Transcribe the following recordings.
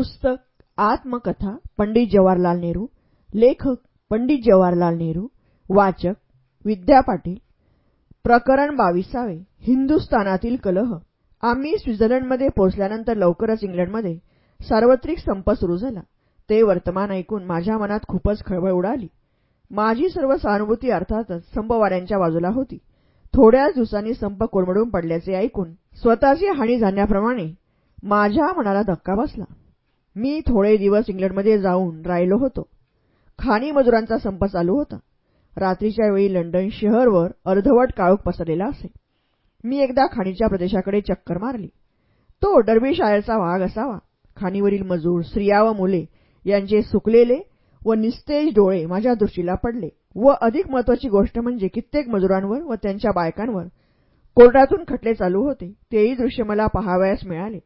पुस्तक आत्मकथा पंडित जवाहरलाल नेहरू लेखक पंडित जवाहरलाल नेहरू वाचक विद्या पाटील प्रकरण बावीसावे हिंदुस्थानातील कलह. आम्ही स्वित्झर्लंडमध्ये पोहोचल्यानंतर लवकरच इंग्लंडमध्ये सार्वत्रिक संप सुरू झाला. ते वर्तमान ऐकून माझ्या मनात खूपच खळबळ उडाली. माझी सर्व सहानुभूती अर्थातच संपवाड्यांच्या बाजूला होती. थोड्याच दिवसांनी संप कोलमडून पडल्याचे ऐकून स्वतःची हानी झाल्याप्रमाणे माझ्या मनाला धक्का बसला. मी थोडे दिवस इंग्लंडमध्ये जाऊन राहिलो होतो. खाणी मजुरांचा संप चालू होता. रात्रीच्या वेळी लंडन शहरवर अर्धवट काळोख पसरलेला असे. मी एकदा खाणीच्या प्रदेशाकडे चक्कर मारली. तो डर्बीशायरचा वाघ असावा. खाणीवरील मजूर स्त्रिया व मुले यांचे सुकलेले व निस्तेज डोळे माझ्या दृष्टीला पडले व अधिक महत्वाची गोष्ट म्हणजे कित्येक मजुरांवर व त्यांच्या बायकांवर कोर्टातून खटले चालू होते. तेही दृश्य मला पहावयास मिळाले.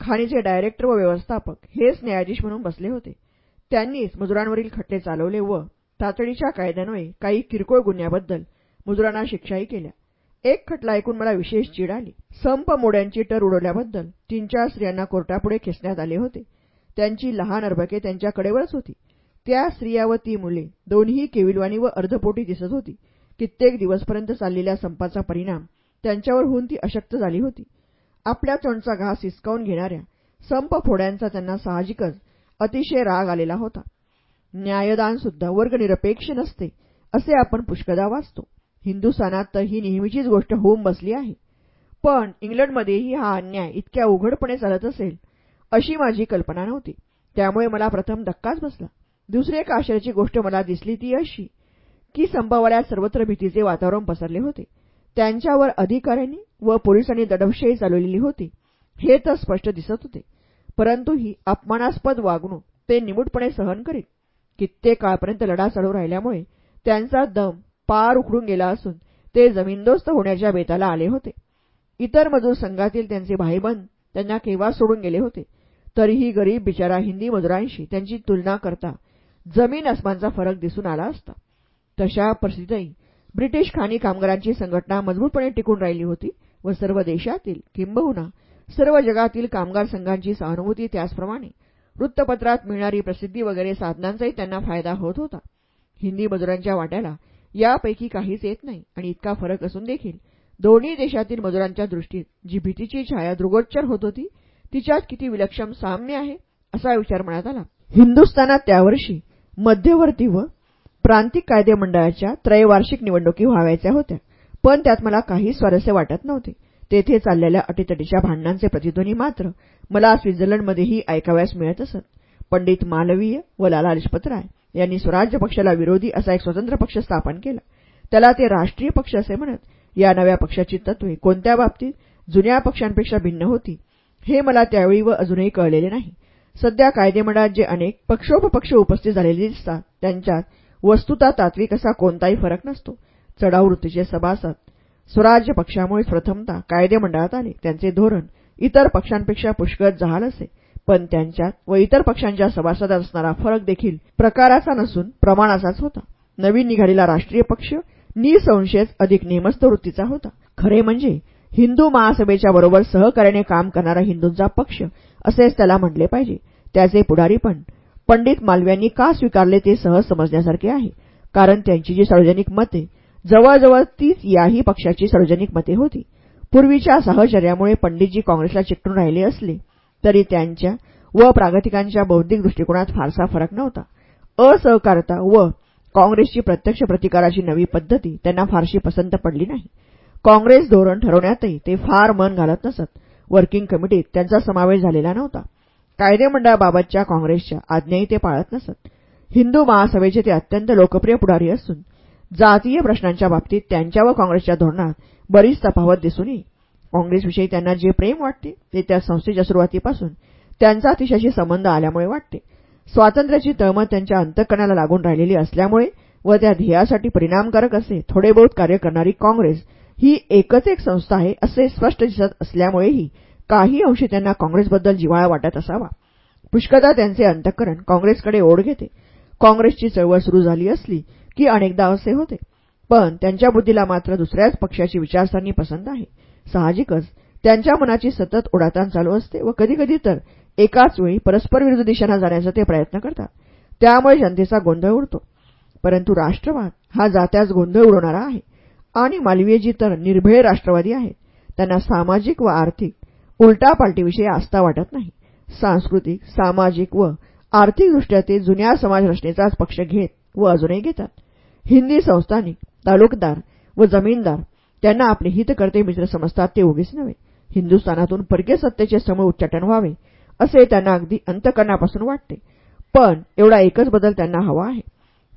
खाणीचे डायरेक्टर व व्यवस्थापक हेच न्यायाधीश म्हणून बसले होते. त्यांनीच मजुरांवरील खटले चालवले व तातडीच्या कायद्यान्वये काही किरकोळ गुन्ह्याबद्दल मजुरांना शिक्षाही केल्या. एक खटला ऐकून मला विशेष चीड आली. संप मोड्यांची टर उडवल्याबद्दल तीन चार स्त्रियांना कोर्टापुढे खेचण्यात आले होते. त्यांची लहान अर्भके त्यांच्याकडेवरच होती. त्या स्त्रिया व ती मुले दोन्ही केविलवाणी व अर्धपोटी दिसत होती. कित्येक दिवसपर्यंत चाललेल्या संपाचा परिणाम त्यांच्यावर होऊन ती अशक्त झाली होती. आपल्या तोंडचा घास हिसकावून घेणाऱ्या संप फोड्यांचा त्यांना साहजिकच अतिशय राग आलेला होता. न्यायदान सुद्धा वर्गनिरपेक्ष नसते असे आपण पुष्कदा वाचतो. हिंदुस्थानात तर ही नेहमीचीच गोष्ट होऊन बसली आहे. पण इंग्लंडमध्येही हा अन्याय इतक्या उघडपणे चालत असेल अशी माझी कल्पना नव्हती. त्यामुळे मला प्रथम धक्काच बसला. दुसरी एक आश्चर्याची गोष्ट मला दिसली ती अशी की संपावाड्यात सर्वत्र भीतीचे वातावरण पसरले होते. त्यांच्यावर अधिकाऱ्यांनी व पोलिसांनी दडपशाही चालवलेली होती. हे तर स्पष्ट दिसत होते. परंतु ही अपमानास्पद वागणूक ते निमूटपणे सहन करीत. कित्येक काळपर्यंत लढा चालू राहिल्यामुळे त्यांचा दम पार उखडून गेला असून ते जमीनदोस्त होण्याच्या बेताला आले होते. इतर मजूर संघातील त्यांचे भाईबंद त्यांना केव्हा सोडून गेले होते? तरीही गरीब बिचारा हिंदी मजुरांशी त्यांची तुलना करता जमीन अस्मानचा फरक दिसून आला असता. तशा परिस्थितीतही ब्रिटिश खाणी कामगारांची संघटना मजबूतपणे टिकून राहिली होती. व सर्व देशातील किंबहुना सर्व जगातील कामगार संघांची सहानुभूती त्याचप्रमाणे वृत्तपत्रात मिळणारी प्रसिद्धी वगैरे साधनांचाही त्यांना फायदा होत होता. हिंदी मजुरांच्या वाट्याला यापैकी काहीच येत नाही आणि इतका फरक असून देखील दोन्ही देशातील मजुरांच्या दृष्टीत जी भीतीची छाया दृगोच्चर होत होती तिच्यात किती विलक्षण साम्य आहे असा विचार मनात आला. हिंदुस्थानात त्यावर्षी मध्यवर्ती व प्रांतिक कायदे मंडळाच्या त्रैवार्षिक निवडणुकी व्हावायच्या होत्या. पण त्यात मला काही स्वारस्य वाटत नव्हते. तेथे चाललेल्या अटीतटीच्या भांडणांचे प्रतिध्वनी मात्र मला स्वित्झर्लंडमध्येही ऐकाव्यास मिळत असत. पंडित मालवीय व लाला लजपतराय यांनी स्वराज्य पक्षाला विरोधी असा एक स्वतंत्र पक्ष स्थापन केला. त्याला ते राष्ट्रीय पक्ष असे म्हणत या नव्या पक्षाची तत्वे कोणत्या बाबतीत जुन्या पक्षांपेक्षा भिन्न होती हे मला त्यावेळी व अजूनही कळलेले नाही. सध्या कायदेमंडळात जे अनेक पक्षोपपक्ष उपस्थित झालेले दिसतात त्यांच्यात वस्तुता तात्विक असा कोणताही फरक नसतो. चढाऊ वृत्तीचे सभासद. स्वराज्य पक्षामुळे प्रथमतः कायदेमंडळात आले. त्यांचे धोरण इतर पक्षांपेक्षा पुष्कळ जहाल असे. पण त्यांच्यात व इतर पक्षांच्या सभासदात असणारा फरक देखील प्रकाराचा नसून प्रमाणाचाच होता. नवीन निघालेला राष्ट्रीय पक्ष निसंशयच अधिक नेमस्त वृत्तीचा होता. खरे म्हणजे हिंदू महासभेच्या बरोबर सहकार्याने काम करणारा हिंदूंचा पक्ष असेच त्याला म्हटले पाहिजे. त्याचे पुढारीपण पंडित मालव्यांनी का स्वीकारले ते सहज समजण्यासारखे आहे. कारण त्यांची जी सार्वजनिक मते जवळजवळ तीच याही पक्षाची सार्वजनिक मते होती. पूर्वीच्या साहचर्यामुळे पंडितजी काँग्रेसला चिकटून राहिले असले तरी त्यांच्या व प्रागतिकांच्या बौद्धिक दृष्टिकोनात फारसा फरक नव्हता. असहकारता व काँग्रेसची प्रत्यक्ष प्रतिकाराची नवी पद्धती त्यांना फारशी पसंत पडली नाही. काँग्रेस धोरण ठरवण्यातही ते फार मन घालत नसत. वर्किंग कमिटीत त्यांचा समावेश झालेला नव्हता. कायदेमंडळाबाबतच्या काँग्रेसच्या आज्ञाही ते पाळत नसत. हिंदू महासभेचे ते अत्यंत लोकप्रिय पुढारी असून जातीय प्रश्नांच्या बाबतीत त्यांच्या व काँग्रेसच्या धोरणात बरीच तफावत दिसून येईल. काँग्रेसविषयी त्यांना जे प्रेम वाटते ते त्या संस्थेच्या सुरुवातीपासून त्यांचा अतिशयशी संबंध आल्यामुळे वाटते. स्वातंत्र्याची तळमळ त्यांच्या अंतकरणाला लागून राहिलेली असल्यामुळे व त्या ध्येयासाठी परिणामकारक असे थोडे बहुत कार्य करणारी काँग्रेस ही एकच एक संस्था आहे असे स्पष्ट दिसत असल्यामुळेही काही अंशी त्यांना काँग्रेसबद्दल जिव्हाळा वाटत असावा. पुष्कदा त्यांचे अंतःकरण काँग्रेसकडे ओढ घेते. काँग्रेसची चळवळ सुरू झाली असली की अनेकदा असे होते. पण त्यांच्या बुद्धीला मात्र दुसऱ्याच पक्षाची विचारसरणी पसंत आहे. साहजिकच त्यांच्या मनाची सतत ओढाताण चालू असते व कधीकधी तर एकाच वेळी परस्पर विरुद्ध दिशांना जाण्याचा ते प्रयत्न करतात. त्यामुळे जनतेचा गोंधळ उडतो. परंतु राष्ट्रवाद हा जात्याच गोंधळ उडवणारा आहे. आणि मालवीयजी तर निर्भय राष्ट्रवादी आहेत त्यांना सामाजिक व आर्थिक उलटापालटीविषयी आस्था वाटत नाही. सांस्कृतिक सामाजिक व आर्थिकदृष्ट्या ते जुन्या समाजरचनेचाच पक्ष घेत व अजूनही घेतात. हिंदी संस्थानिक तालुकदार व जमीनदार त्यांना आपले हितकर्ते मित्र समजतात ते उगीच नव्हे. हिंदुस्थानातून परकीय सत्तेचे समूळ उच्चाटन व्हावे असे त्यांना अगदी अंतकरणापासून वाटते. पण एवढा एकच बदल त्यांना हवा आहे.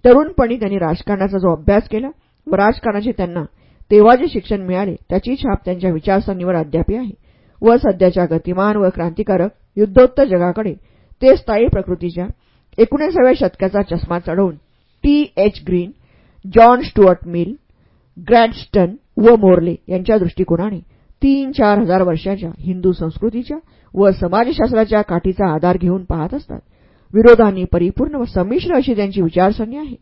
तरुणपणी त्यांनी राजकारणाचा जो अभ्यास केला व राजकारणाचे त्यांना तेव्हा जे शिक्षण मिळाले त्याची छाप त्यांच्या विचारसरणीवर अद्यापी आहे. व सध्याच्या गतिमान व क्रांतिकारक युद्धोत्तर जगाकडे ते स्थायी प्रकृतीच्या एकोणीसाव्या शतकाचा चष्मा चढवून T. H. Green John Stuart Mill Gladstone व मोर्ले यांच्या दृष्टिकोनाने तीन चार हजार वर्षाच्या हिंदू संस्कृतीच्या व समाजशास्त्राच्या काठीचा आधार घेऊन पाहत असतात. विरोधांनी परिपूर्ण व संमिश्र अशी त्यांची विचारसरणी आहे.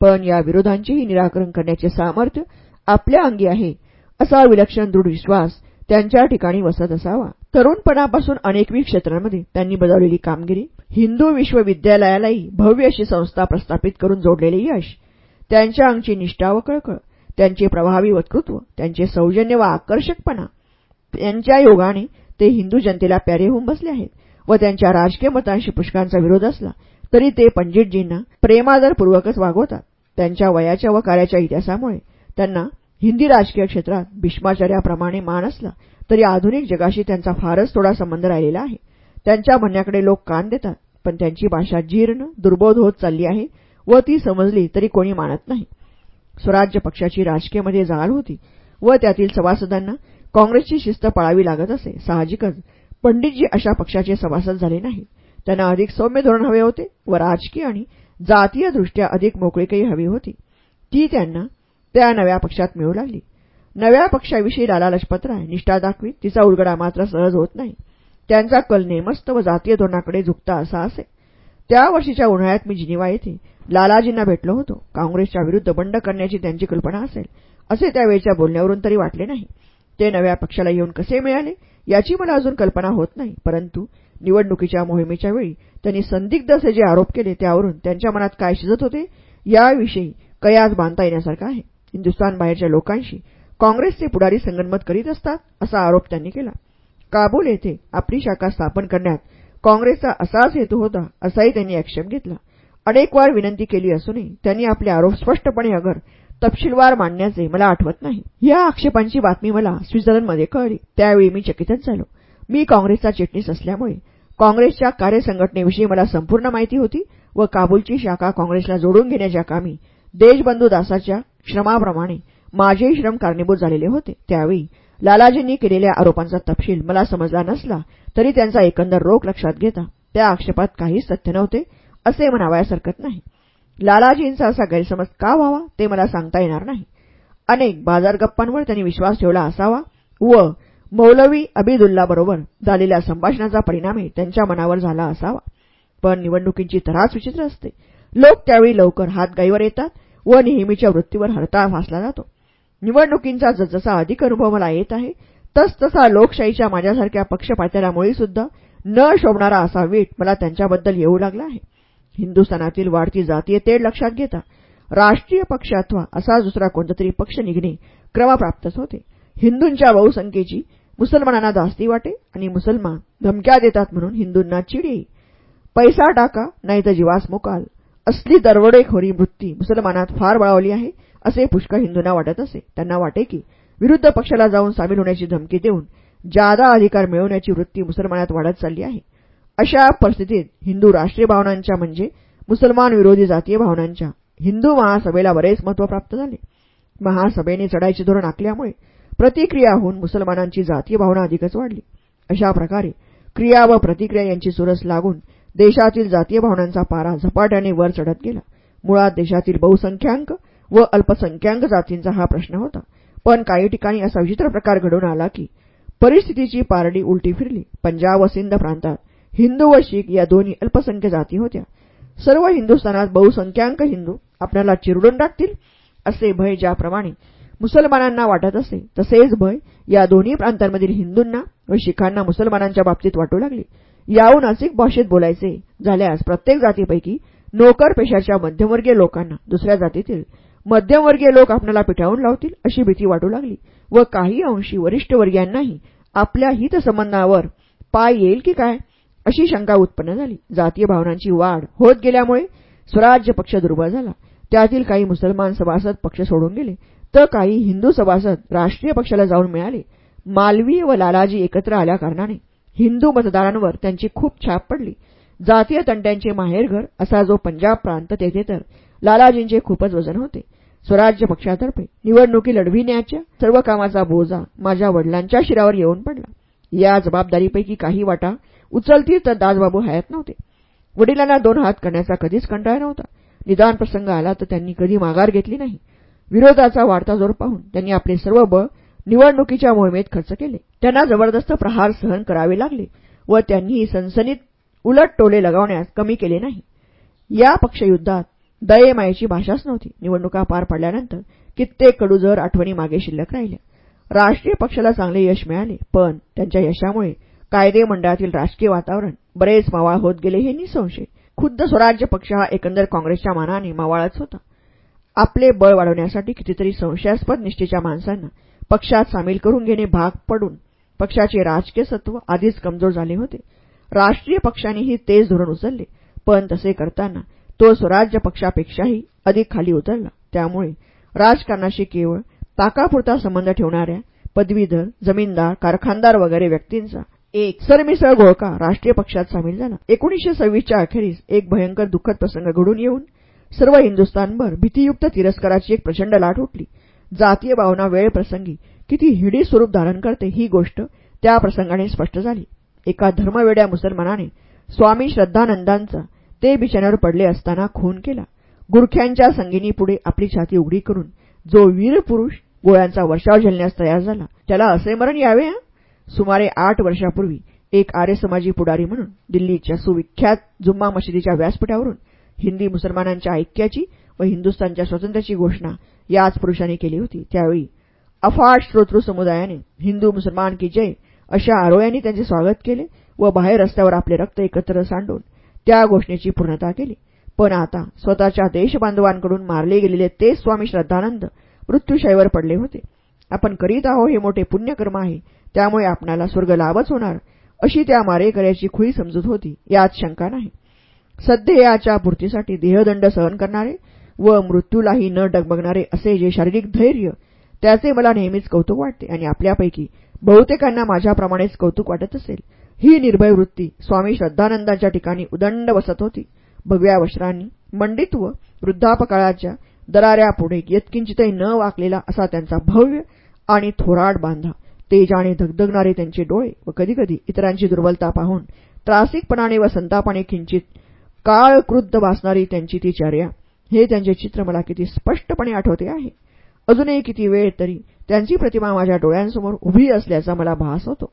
पण या विरोधांचेही निराकरण करण्याचे सामर्थ्य आपल्या अंगी आहे असा विलक्षण दृढ विश्वास त्यांच्या ठिकाणी वसत असावा. तरुणपणापासून अनेकविध क्षेत्रांमध्ये त्यांनी बजावलेली कामगिरी हिंदू विश्वविद्यालयालाही भव्य अशी संस्था प्रस्थापित करून जोडलेले यश त्यांच्या अंगची निष्ठा व कळकळ त्यांचे प्रभावी वक्तृत्व त्यांचे सौजन्य व आकर्षकपणा. त्यांच्या योगाने ते हिंदू जनतेला प्यारे होऊन बसले आहेत व त्यांच्या राजकीय मतांशी पुष्कांचा विरोध असला तरी ते पंडितजींना प्रेमादरपूर्वकच वागवतात. त्यांच्या वयाच्या व कार्याच्या इतिहासामुळे त्यांना हिंदी राजकीय क्षेत्रात भीष्माचार्याप्रमाणे मान असला तरी आधुनिक जगाशी त्यांचा फारच थोडा संबंध राहिलेला आहे. त्यांच्या म्हणण्याकडे लोक कान देतात पण त्यांची भाषा जीर्ण दुर्बोध होत चालली आहे व ती समजली तरी कोणी मानत नाही. स्वराज्य पक्षाची राजकीयमध्ये जाळ होती व त्यातील सभासदांना काँग्रेसची शिस्त पाळावी लागत असे साहजिकच. पंडितजी अशा पक्षाचे सभासद झाले नाहीत. त्यांना अधिक सौम्य धोरण हवे होते व राजकीय आणि जातीयदृष्ट्या अधिक मोकळीकही हवी होती. ती त्यांना त्या नव्या पक्षात मिळू लागली. नव्या पक्षाविषयी लाला लजपतराय निष्ठा दाखवीत तिचा उलगडा मात्र सहज होत नाही. त्यांचा कल नेमस्त व जातीय धोरणाकडे झुकता असा असे. त्या वर्षीच्या उन्हाळ्यात मी जिनिवा येथे लालाजींना भेटलो होतो. काँग्रेसच्या विरुद्ध बंड करण्याची त्यांची कल्पना असेल असे त्यावेळच्या बोलण्यावरून तरी वाटले नाही. ते नव्या पक्षाला येऊन कसे मिळाले याची मला अजून कल्पना होत नाही. परंतु निवडणुकीच्या मोहिमेच्या वेळी त्यांनी संदिग्ध असे जे आरोप केले त्यावरून त्यांच्या मनात काय शिजत होते याविषयी कयास बांधता येण्यासारखा आहे. हिंदुस्तान बाहेरच्या लोकांशी काँग्रेसचे पुढारी संगनमत करीत असतात असा आरोप त्यांनी केला. काबूल येथे आपली शाखा स्थापन करण्यात काँग्रेसचा असाच हेतू होता असाही त्यांनी आक्षेप घेतला. अनेक वार विनंती केली असूनही त्यांनी आपले आरोप स्पष्टपणे अगर तपशीलवार मांडण्याचे मला आठवत नाही. या आक्षेपांची बातमी मला स्वित्झर्लंडमध्ये कळली. त्यावेळी मी चकितच झालो. मी काँग्रेसचा चिटणीस असल्यामुळे काँग्रेसच्या कार्यसंघटनेविषयी मला संपूर्ण माहिती होती व काबूलची शाखा काँग्रेसला जोडून घेण्याच्या कामी देशबंधू दासाच्या श्रमाप्रमाणे माझेही श्रम कारणीभूत झालेले होते. त्यावेळी लालाजींनी केलेल्या आरोपांचा तपशील मला समजला नसला तरी त्यांचा एकंदर रोख लक्षात घेता त्या आक्षेपात काहीच सत्य नव्हते असे म्हणावयास हरकत नाही. लालाजींचा असा गैरसमज का व्हावा ते मला सांगता येणार नाही. अनेक बाजार गप्पांवर त्यांनी विश्वास ठेवला असावा व मौलवी अबिदुल्लाबरोबर झालेल्या संभाषणाचा परिणामही त्यांच्या मनावर झाला असावा. पण निवडणुकींची तराच विचित्र असते. लोक त्यावेळी लवकर हातगाईवर येतात व नेहमीच्या वृत्तीवर हरताळ फासला जातो. निवडणुकींचा जसजसा अधिक अनुभव मला येत आहे तसतसा लोकशाहीच्या माझ्यासारख्या पक्षपात्याला मुळीसुद्धा न शोभणारा असा वीट मला त्यांच्याबद्दल येऊ लागला आहे. हिंदुस्थानातील वाढती जातीय तेढ लक्षात घेता राष्ट्रीय पक्ष अथवा असा दुसरा कोणतातरी पक्ष निघणे क्रमप्राप्तच होते. हिंदूंच्या बहुसंख्येची मुसलमानांना जास्ती वाटे आणि मुसलमान धमक्या देतात म्हणून हिंदूंना चिड येई. पैसा टाका नाही तर जीवास मोकाल. असली दरवडेखोरी वृत्ती मुसलमानात फार बळावली आहे. असे पुष्कळ हिंदूंना वाटत असे. त्यांना वाटे की विरुद्ध पक्षाला जाऊन सामील होण्याची धमकी देऊन जादा अधिकार मिळवण्याची वृत्ती मुसलमानात वाढत चालली आहे. अशा परिस्थितीत हिंदू राष्ट्रीय भावनांच्या म्हणजे मुसलमान विरोधी जातीय भावनांच्या हिंदू महासभेला बरेच महत्त्व प्राप्त झाले. महासभेने चढायचे धोरण आखल्यामुळे प्रतिक्रिया होऊन मुसलमानांची जातीय भावना अधिकच वाढली. अशा प्रकारे क्रिया व प्रतिक्रिया यांची सुरस लागून देशातील जातीय भावनांचा पारा झपाट्याने वर चढत गेला. मुळात देशातील बहुसंख्याक व अल्पसंख्याक जातींचा हा प्रश्न होता. पण काही ठिकाणी असा विचित्र प्रकार घडून आला की परिस्थितीची पारडी उलटी फिरली. पंजाब व सिंध प्रांतात हिंदू व शीख या दोन्ही अल्पसंख्य जाती होत्या. सर्व हिंदुस्थानात बहुसंख्याक हिंदू आपल्याला चिरडून टाकतील असे भय ज्याप्रमाणे मुसलमानांना वाटत असे तसेच भय या दोन्ही प्रांतांमधील हिंदूंना व शिखांना मुसलमानांच्या बाबतीत वाटू लागले. याहून असिक भाषेत बोलायचे झाल्यास प्रत्येक जातीपैकी नोकर पेशाच्या मध्यमवर्गीय लोकांना दुसऱ्या जातीतील मध्यमवर्गीय लोक आपल्याला पिठावून लावतील अशी भीती वाटू लागली. व काही अंशी वरिष्ठ वर्गीयांनाही आपल्या हितसंबंधावर पाय येईल की काय अशी शंका उत्पन्न झाली. जातीय भावनांची वाढ होत गेल्यामुळे स्वराज्य पक्ष दुर्बळ झाला. त्यातील काही मुसलमान सभासद पक्ष सोडून गेले तर काही हिंदू सभासद राष्ट्रीय पक्षाला जाऊन मिळाले. मालवीय व लालाजी एकत्र आल्याकारणाने हिंदू मतदारांवर त्यांची खूप छाप पडली. जातीय तंट्यांचे माहेरघर असा जो पंजाब प्रांत तेथे तर लालाजींचे खूपच वजन होते. स्वराज्य पक्षातर्फे निवडणुकी लढविण्याच्या सर्व कामाचा बोजा माझ्या वडिलांच्या शिरावर येऊन पडला. या जबाबदारीपैकी काही वाटा उचलतील तर दासबाबू हयात नव्हते. वडिलांना दोन हात करण्याचा कधीच कंटाळा नव्हता. निदान प्रसंग आला तर त्यांनी कधी माघार घेतली नाही. विरोधाचा वाढता जोर पाहून त्यांनी आपले सर्व बळ निवडणुकीच्या मोहिमेत खर्च केले. त्यांना जबरदस्त प्रहार सहन करावे लागले व त्यांनी सनसनीत उलट टोले लगावण्यास कमी केले नाही. या पक्षयुद्धात दयेमायेची भाषाच नव्हती. निवडणुका पार पडल्यानंतर कित्येक कडूजर आठवणी मागे शिल्लक राहिल्या. राष्ट्रीय पक्षाला चांगले यश मिळाले पण त्यांच्या यशामुळे कायदे मंडळातील राजकीय वातावरण बरेच मावाळ होत गेले हे निसंशय. खुद्द स्वराज्य पक्ष हा एकंदर काँग्रेसच्या मानाने मावाळच होता. आपले बळ वाढवण्यासाठी कितीतरी संशयास्पद निष्ठेच्या माणसांना पक्षात सामील करून घेणे भाग पडून पक्षाचे राजकीय सत्व आधीच कमजोर झाले होते. राष्ट्रीय पक्षानेही तेच धोरण उचलले. पण तसे करताना तो स्वराज्य पक्षापेक्षाही अधिक खाली उतरला. त्यामुळे राजकारणाशी केवळ ताकापुरता संबंध ठेवणाऱ्या पदवीधर जमीनदार कारखानदार वगैरे व्यक्तींचा एक सरमिसळ घोळका राष्ट्रीय पक्षात सामील झाला. एकोणीसशे सव्वीसच्या अखेरीस एक भयंकर दुःखद प्रसंग घडून येऊन सर्व हिंदुस्थानभर भीतीयुक्त तिरस्काराची एक प्रचंड लाट उठली. जातीय भावना वेळ प्रसंगी किती हिडी स्वरूप धारण करते ही गोष्ट त्या प्रसंगाने स्पष्ट झाली. एका धर्मवेड्या मुसलमानाने स्वामी श्रद्धानंदांचा ते बिछाण्यावर पडले असताना खून केला. गुरख्यांच्या संगिनीपुढे आपली छाती उघडी करून जो वीर पुरुष गोळ्यांचा वर्षाव झेलण्यास तयार झाला त्याला असे मरण यावे सुमारे आठ वर्षापूर्वी एक आर्य समाजी पुढारी म्हणून दिल्लीच्या सुविख्यात जुम्मा मशिदीच्या व्यासपीठावरून हिंदी मुसलमानांच्या ऐक्याची व हिंदुस्थानच्या स्वातंत्र्याची घोषणा याच पुरुषांनी केली होती. त्यावेळी अफाट श्रोतृ समुदायाने हिंदू मुसलमान की जय अशा आरोयांनी त्यांचे स्वागत केले व बाहेर रस्त्यावर आपले रक्त एकत्र सांडून त्या घोषणेची पूर्णता केली. पण आता स्वतःच्या देशबांधवांकडून मारले गेलेले ते स्वामी श्रद्धानंद मृत्यूशाईवर पडले होते. आपण करीत आहो हे मोठे पुण्यकर्म आहे. त्यामुळे आपणाला स्वर्ग लाभच होणार अशी त्या मारेकऱ्याची खुळी समजूत होती. यात शंका नाही. सध्याच्या पूर्तीसाठी देहदंड सहन करणारे व मृत्यूलाही न डगमगणारे असे जे शारीरिक धैर्य त्याचे मला नेहमीच कौतुक वाटते आणि आपल्यापैकी बहुतेकांना माझ्याप्रमाणेच कौतुक वाटत असेल. ही निर्भय वृत्ती स्वामी श्रद्धानंदांच्या ठिकाणी उदंड बसत होती. भगव्या वस्त्रांनी मंडित्व वृद्धापकाळाच्या दराऱ्यापुढे यत्किंचितही न वाकलेला असा त्यांचा भव्य आणि थोराड बांधा तेजाने धगधगणारे त्यांचे डोळे व कधीकधी इतरांची दुर्बलता पाहून त्रासिकपणाने व संतापाने किंचित काळ क्रुद्ध भासणारी त्यांची ती चर्या. हे त्यांचे चित्र मला किती स्पष्टपणे आठवते आहे. अजूनही किती वेळ तरी त्यांची प्रतिमा माझ्या डोळ्यांसमोर उभी असल्याचा मला भास होतो.